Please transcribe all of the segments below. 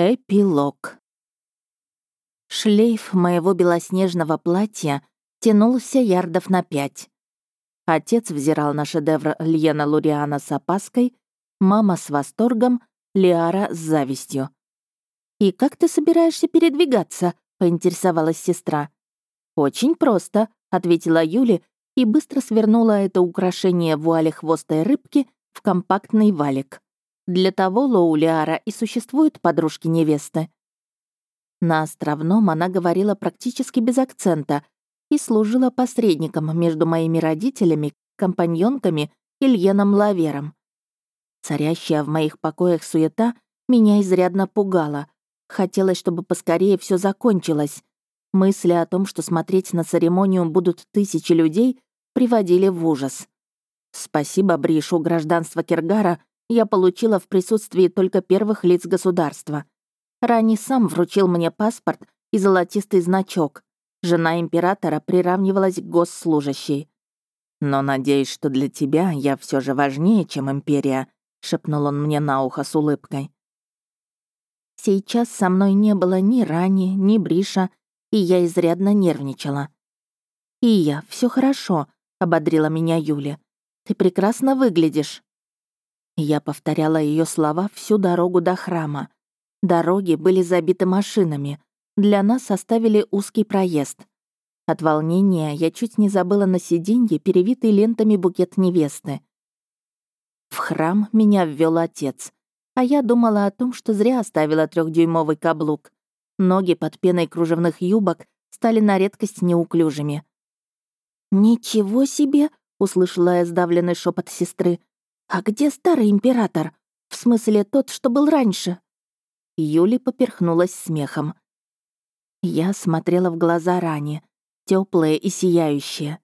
Эпилог. Шлейф моего белоснежного платья тянулся ярдов на пять. Отец взирал на шедевр Льена Луриана с опаской, мама с восторгом, Лиара с завистью. «И как ты собираешься передвигаться?» — поинтересовалась сестра. «Очень просто», — ответила Юли и быстро свернула это украшение вуали хвостой рыбки в компактный валик. Для того Лоулиара и существуют подружки невесты. На островном она говорила практически без акцента и служила посредником между моими родителями, компаньонками и Льеном Лавером. Царящая в моих покоях суета меня изрядно пугала. Хотелось, чтобы поскорее все закончилось. Мысли о том, что смотреть на церемонию будут тысячи людей, приводили в ужас. Спасибо Бришу гражданства Киргара я получила в присутствии только первых лиц государства. Рани сам вручил мне паспорт и золотистый значок. Жена императора приравнивалась к госслужащей. «Но надеюсь, что для тебя я все же важнее, чем империя», — шепнул он мне на ухо с улыбкой. Сейчас со мной не было ни Рани, ни Бриша, и я изрядно нервничала. «И я, все хорошо», — ободрила меня Юля. «Ты прекрасно выглядишь». Я повторяла ее слова всю дорогу до храма. Дороги были забиты машинами. Для нас оставили узкий проезд. От волнения я чуть не забыла на сиденье перевитый лентами букет невесты. В храм меня ввел отец, а я думала о том, что зря оставила трехдюймовый каблук. Ноги под пеной кружевных юбок стали на редкость неуклюжими. «Ничего себе!» — услышала я сдавленный шепот сестры. «А где старый император? В смысле, тот, что был раньше?» Юли поперхнулась смехом. Я смотрела в глаза Рани, теплые и сияющие.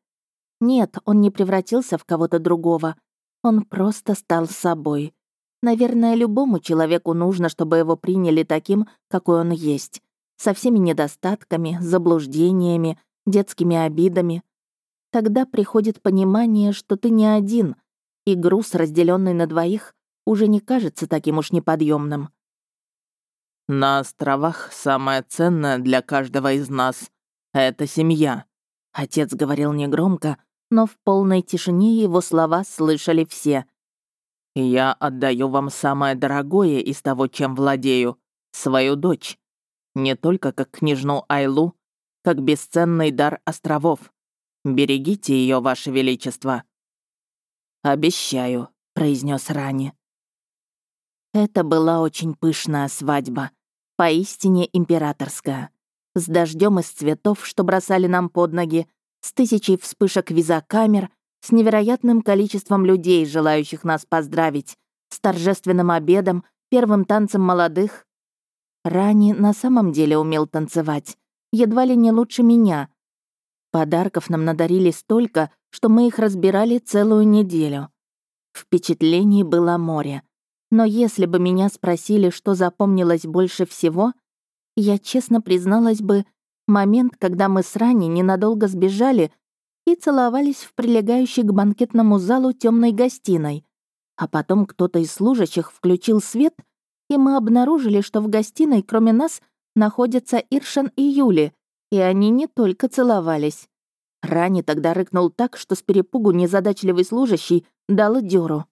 Нет, он не превратился в кого-то другого. Он просто стал собой. Наверное, любому человеку нужно, чтобы его приняли таким, какой он есть. Со всеми недостатками, заблуждениями, детскими обидами. Тогда приходит понимание, что ты не один, и груз, разделенный на двоих, уже не кажется таким уж неподъемным. «На островах самое ценное для каждого из нас — это семья», — отец говорил негромко, но в полной тишине его слова слышали все. «Я отдаю вам самое дорогое из того, чем владею — свою дочь. Не только как княжну Айлу, как бесценный дар островов. Берегите ее, Ваше Величество». «Обещаю», — произнес Рани. Это была очень пышная свадьба, поистине императорская, с дождем из цветов, что бросали нам под ноги, с тысячей вспышек визокамер, с невероятным количеством людей, желающих нас поздравить, с торжественным обедом, первым танцем молодых. Рани на самом деле умел танцевать, едва ли не лучше меня. Подарков нам надарили столько, что мы их разбирали целую неделю. Впечатлений было море. Но если бы меня спросили, что запомнилось больше всего, я честно призналась бы момент, когда мы с Рани ненадолго сбежали и целовались в прилегающей к банкетному залу темной гостиной. А потом кто-то из служащих включил свет, и мы обнаружили, что в гостиной, кроме нас, находятся Иршан и Юли, и они не только целовались. Рани тогда рыкнул так, что с перепугу незадачливый служащий дал дёру.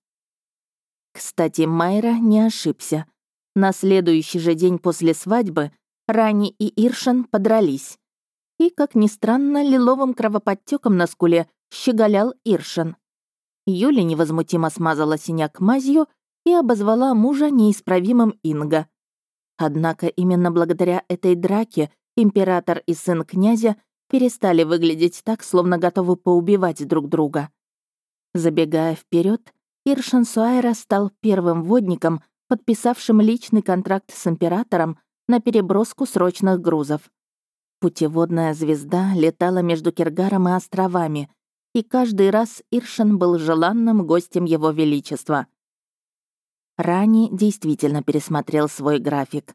Кстати, Майра не ошибся. На следующий же день после свадьбы Рани и Иршан подрались. И, как ни странно, лиловым кровоподтеком на скуле щеголял Иршан. Юля невозмутимо смазала синяк мазью и обозвала мужа неисправимым Инга. Однако именно благодаря этой драке император и сын князя перестали выглядеть так, словно готовы поубивать друг друга. Забегая вперед, Иршан Суайра стал первым водником, подписавшим личный контракт с императором на переброску срочных грузов. Путеводная звезда летала между Киргаром и островами, и каждый раз Иршан был желанным гостем его величества. Рани действительно пересмотрел свой график.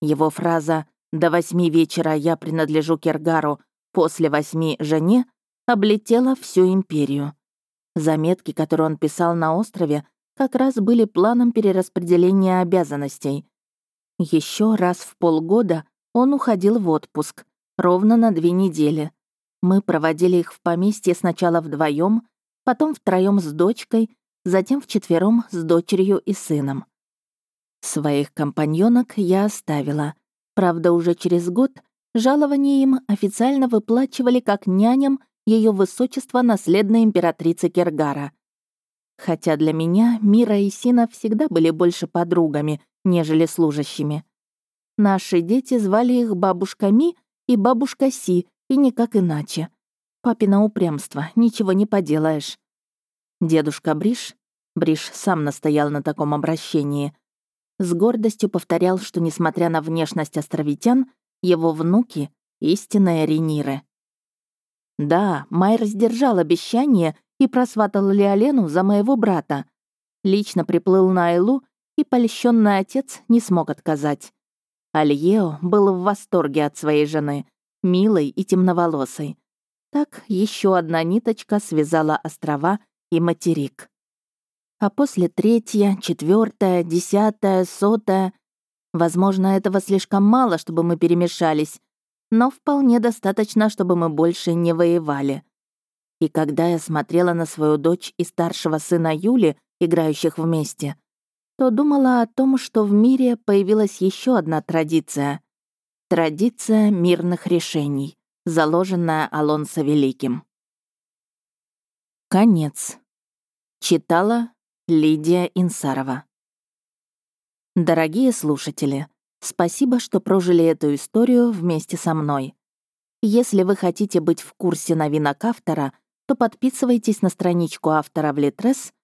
Его фраза «До восьми вечера я принадлежу Киргару, после восьми жене облетела всю империю. Заметки, которые он писал на острове, как раз были планом перераспределения обязанностей. Еще раз в полгода он уходил в отпуск, ровно на две недели. Мы проводили их в поместье сначала вдвоем, потом втроем с дочкой, затем вчетвером с дочерью и сыном. Своих компаньонок я оставила. Правда, уже через год жалование им официально выплачивали как няням ее высочество наследной императрицы Кергара. Хотя для меня Мира и Сина всегда были больше подругами, нежели служащими. Наши дети звали их бабушка Ми и бабушка Си, и никак иначе. Папина упрямство, ничего не поделаешь. Дедушка Бриш, Бриш сам настоял на таком обращении, с гордостью повторял, что, несмотря на внешность островитян, его внуки — истинные рениры. Да, Майер сдержал обещание и просватал Леолену за моего брата. Лично приплыл на Айлу, и польщенный отец не смог отказать. Альео был в восторге от своей жены, милой и темноволосой. Так еще одна ниточка связала острова и материк. А после третья, четвертая, десятая, сотая. Возможно, этого слишком мало, чтобы мы перемешались, но вполне достаточно, чтобы мы больше не воевали. И когда я смотрела на свою дочь и старшего сына Юли, играющих вместе, то думала о том, что в мире появилась еще одна традиция. Традиция мирных решений, заложенная Алонсо Великим. Конец. Читала Лидия Инсарова. Дорогие слушатели, спасибо, что прожили эту историю вместе со мной. Если вы хотите быть в курсе новинок автора, то подписывайтесь на страничку автора в Литрес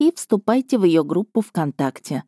и вступайте в ее группу ВКонтакте.